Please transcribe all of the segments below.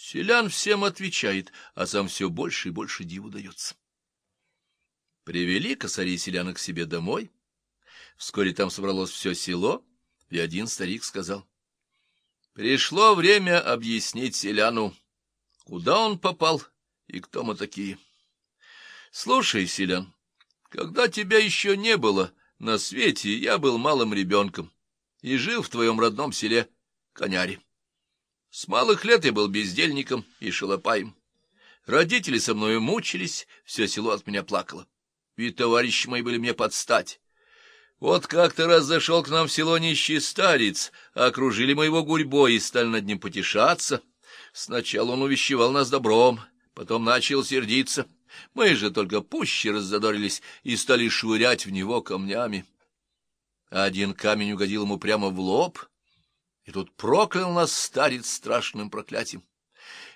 Селян всем отвечает, а сам все больше и больше диву дается. Привели косари селяна к себе домой. Вскоре там собралось все село, и один старик сказал. Пришло время объяснить селяну, куда он попал и кто мы такие. Слушай, селян, когда тебя еще не было на свете, я был малым ребенком и жил в твоем родном селе Коняре. С малых лет я был бездельником и шалопаем. Родители со мною мучились, все село от меня плакало. И товарищи мои были мне подстать. Вот как-то раз зашел к нам в село нищий старец, окружили моего гурьбой и стали над ним потешаться. Сначала он увещевал нас добром, потом начал сердиться. Мы же только пуще раззадорились и стали швырять в него камнями. Один камень угодил ему прямо в лоб — и тут проклял нас старец страшным проклятием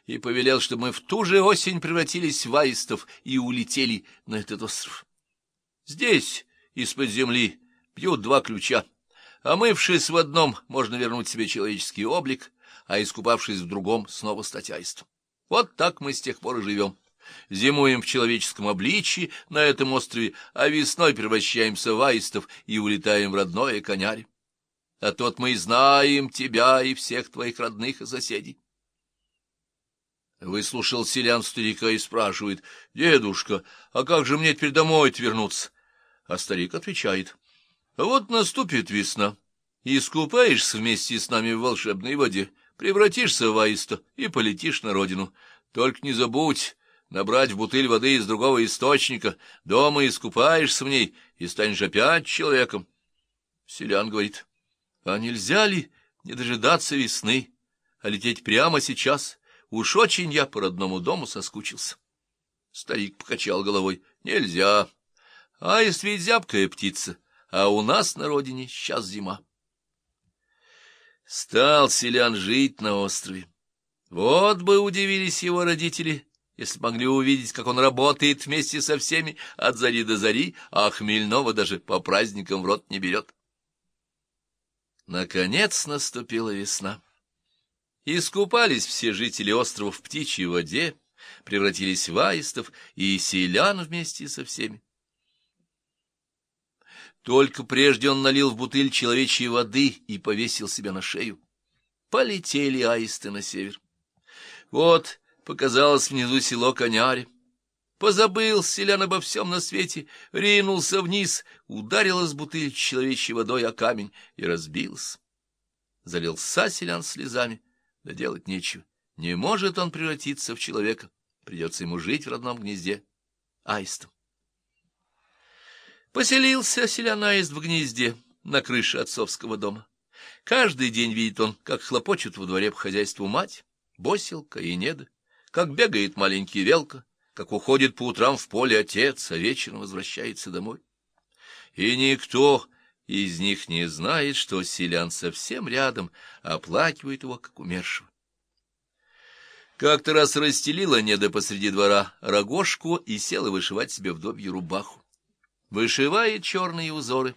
и повелел, чтобы мы в ту же осень превратились в аистов и улетели на этот остров. Здесь, из-под земли, бьют два ключа. Омывшись в одном, можно вернуть себе человеческий облик, а искупавшись в другом, снова стать аистом. Вот так мы с тех пор и живем. Зимуем в человеческом обличье на этом острове, а весной превращаемся в аистов и улетаем в родное коняре а тот мы и знаем тебя и всех твоих родных и соседей. Выслушал селян старика и спрашивает, «Дедушка, а как же мне теперь домой вернуться?» А старик отвечает, «А вот наступит весна, и искупаешься вместе с нами в волшебной воде, превратишься в аиста и полетишь на родину. Только не забудь набрать в бутыль воды из другого источника, дома искупаешься в ней и станешь опять человеком». Селян говорит, а нельзя ли не дожидаться весны, а лететь прямо сейчас? Уж очень я по родному дому соскучился. Старик покачал головой. Нельзя. Аист ведь зябкая птица, а у нас на родине сейчас зима. Стал селян жить на острове. Вот бы удивились его родители, если могли увидеть, как он работает вместе со всеми от зари до зари, а хмельного даже по праздникам в рот не берет. Наконец наступила весна. Искупались все жители острова в птичьей воде, превратились в аистов и селян вместе со всеми. Только прежде он налил в бутыль человечьей воды и повесил себя на шею. Полетели аисты на север. Вот показалось внизу село Коняре. Позабыл селян обо всем на свете, ринулся вниз, ударил из бутыль человечьей водой о камень и разбился. Залился селян слезами, да делать нечего. Не может он превратиться в человека, придется ему жить в родном гнезде, аистом. Поселился селян аист в гнезде на крыше отцовского дома. Каждый день видит он, как хлопочет во дворе по хозяйству мать, боселка и неда, как бегает маленький велка, как уходит по утрам в поле отец, а вечером возвращается домой. И никто из них не знает, что селян совсем рядом, оплакивает его, как умершего. Как-то раз расстелила Неда посреди двора рогожку и села вышивать себе вдовью рубаху. Вышивает черные узоры,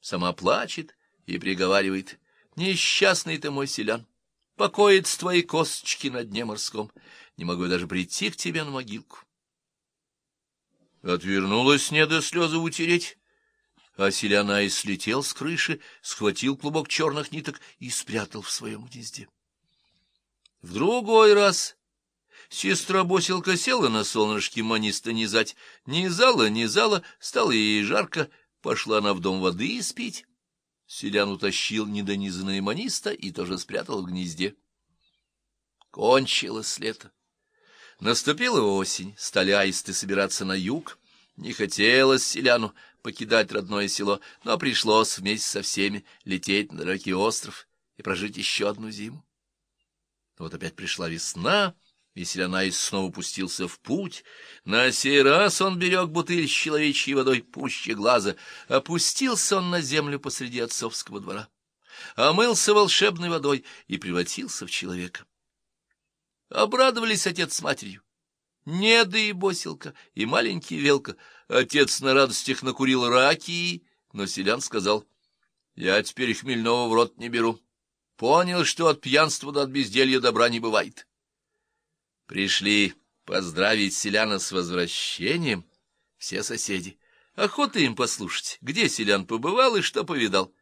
сама плачет и приговаривает, «Несчастный ты мой селян, покоятся твои косточки на дне морском, не могу даже прийти к тебе на могилку. Отвернулась не до слезы утереть, а Селянай слетел с крыши, схватил клубок черных ниток и спрятал в своем гнезде. В другой раз сестра Босилка села на солнышке маниста низать, низала, низала, стало ей жарко, пошла она в дом воды испить. Селян утащил недонизанное маниста и тоже спрятал в гнезде. Кончилось лето. Наступила осень, стали аисты собираться на юг. Не хотелось селяну покидать родное село, но пришлось вместе со всеми лететь на далекий остров и прожить еще одну зиму. Вот опять пришла весна, и селянайс снова пустился в путь. На сей раз он берег бутыль с человечьей водой пуще глаза. Опустился он на землю посреди отцовского двора, омылся волшебной водой и превратился в человека. Обрадовались отец с матерью. Неда и Босилка, и маленький Велка. Отец на радостях накурил раки, но селян сказал, «Я теперь хмельного в рот не беру. Понял, что от пьянства до от безделья добра не бывает». Пришли поздравить селяна с возвращением все соседи. Охота им послушать, где селян побывал и что повидал.